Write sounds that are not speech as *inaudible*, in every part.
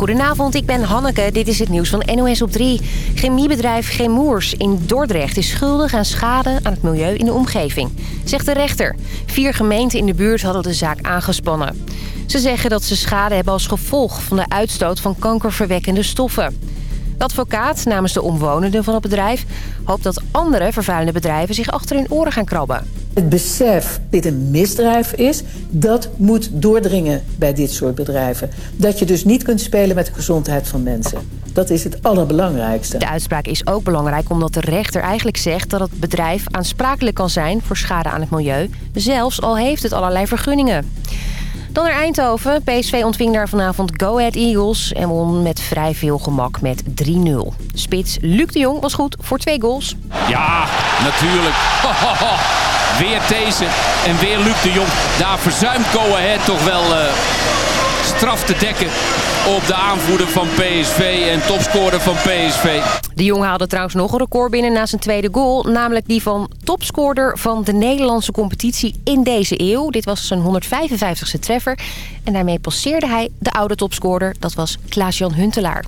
Goedenavond, ik ben Hanneke. Dit is het nieuws van NOS op 3. Chemiebedrijf Chemours in Dordrecht is schuldig aan schade aan het milieu in de omgeving. Zegt de rechter. Vier gemeenten in de buurt hadden de zaak aangespannen. Ze zeggen dat ze schade hebben als gevolg van de uitstoot van kankerverwekkende stoffen. De advocaat namens de omwonenden van het bedrijf hoopt dat andere vervuilende bedrijven zich achter hun oren gaan krabben. Het besef dat dit een misdrijf is, dat moet doordringen bij dit soort bedrijven. Dat je dus niet kunt spelen met de gezondheid van mensen. Dat is het allerbelangrijkste. De uitspraak is ook belangrijk omdat de rechter eigenlijk zegt dat het bedrijf aansprakelijk kan zijn voor schade aan het milieu. Zelfs al heeft het allerlei vergunningen. Dan naar Eindhoven. PSV ontving daar vanavond Go Ahead Eagles en won met vrij veel gemak met 3-0. Spits Luc de Jong was goed voor twee goals. Ja, natuurlijk. *laughs* Weer deze en weer Luc de Jong. Daar verzuimt Go toch wel uh, straf te dekken op de aanvoerder van PSV en topscorer van PSV. De Jong haalde trouwens nog een record binnen na zijn tweede goal. Namelijk die van topscorer van de Nederlandse competitie in deze eeuw. Dit was zijn 155ste treffer. En daarmee passeerde hij de oude topscorer. Dat was Klaas-Jan Huntelaar.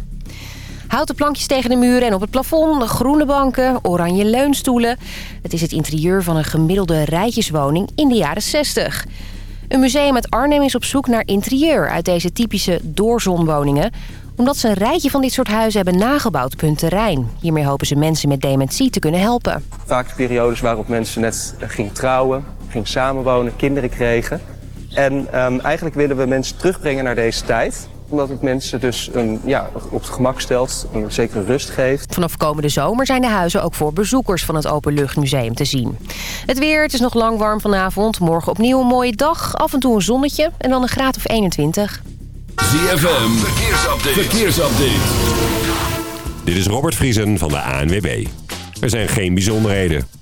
Houten plankjes tegen de muren en op het plafond, groene banken, oranje leunstoelen. Het is het interieur van een gemiddelde rijtjeswoning in de jaren 60. Een museum uit Arnhem is op zoek naar interieur uit deze typische doorzonwoningen omdat ze een rijtje van dit soort huizen hebben nagebouwd op hun terrein. Hiermee hopen ze mensen met dementie te kunnen helpen. Vaak de periodes waarop mensen net gingen trouwen, gingen samenwonen, kinderen kregen. En um, eigenlijk willen we mensen terugbrengen naar deze tijd omdat het mensen dus een, ja, op het gemak stelt, een zekere rust geeft. Vanaf komende zomer zijn de huizen ook voor bezoekers van het Openluchtmuseum te zien. Het weer, het is nog lang warm vanavond. Morgen opnieuw een mooie dag, af en toe een zonnetje en dan een graad of 21. ZFM, verkeersupdate. verkeersupdate. Dit is Robert Vriesen van de ANWB. Er zijn geen bijzonderheden.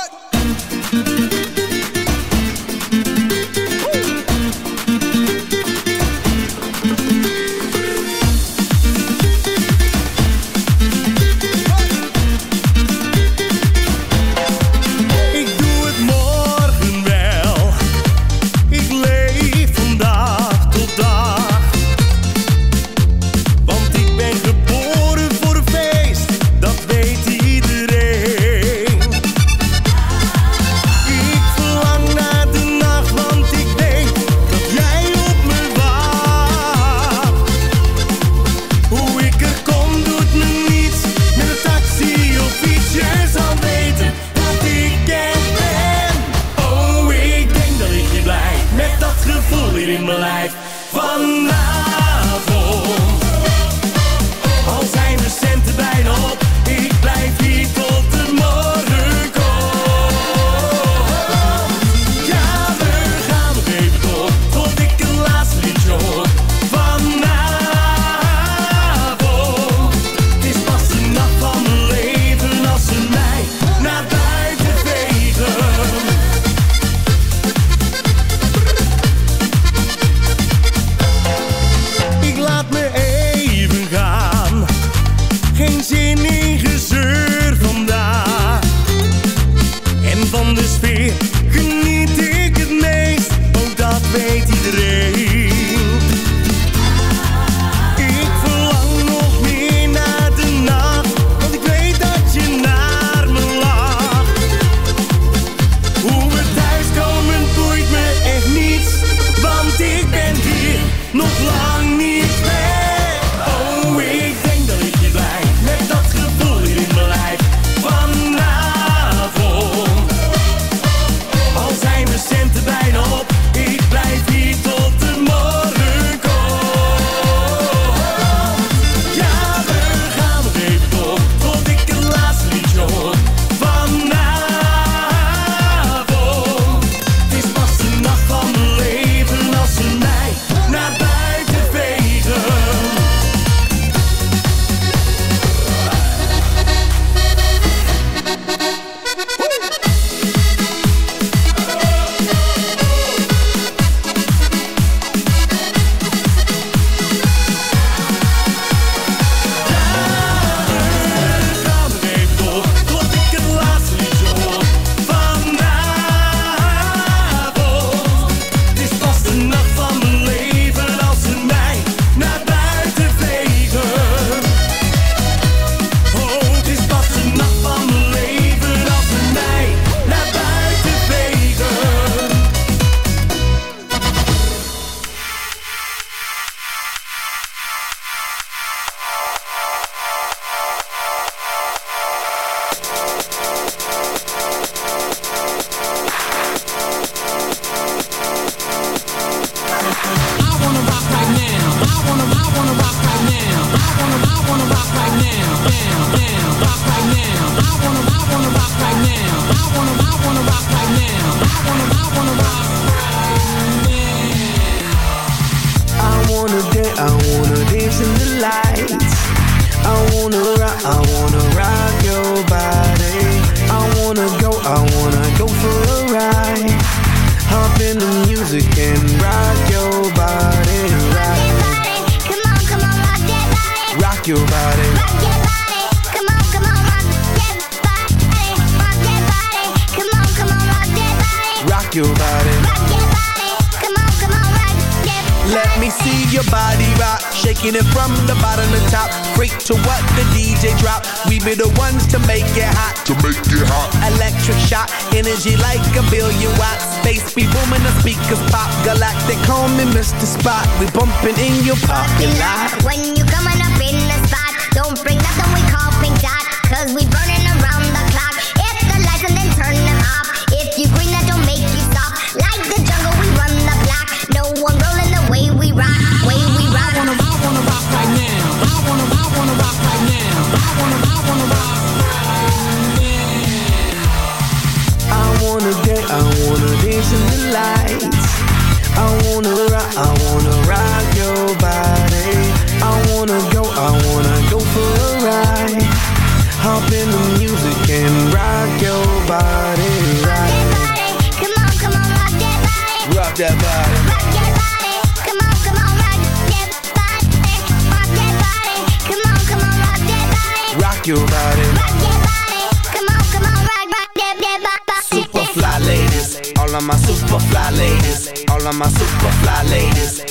ask you about it. Super fly ladies, all of my super fly ladies, all of my super fly ladies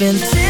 been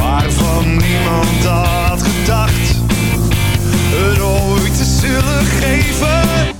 Waarvan niemand had gedacht het ooit te zullen geven.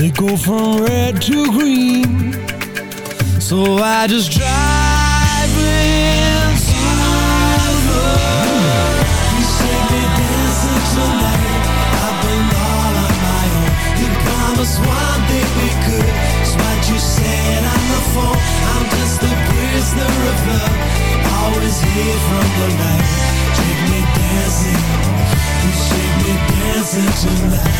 They go from red to green. So I just drive in the You say they dancing tonight. I've been all on my own. You promised one thing we could. It's what you said on the phone. I'm just a prisoner of love. Always here from the light Take me dancing. You shake me dancing tonight.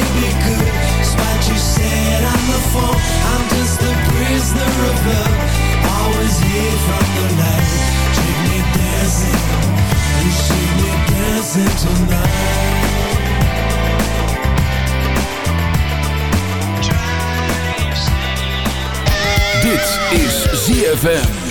ZFM.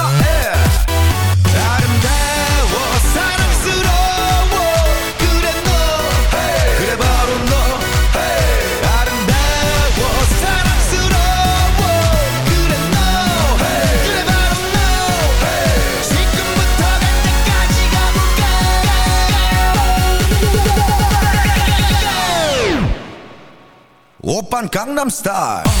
Oppan Gangnam Style.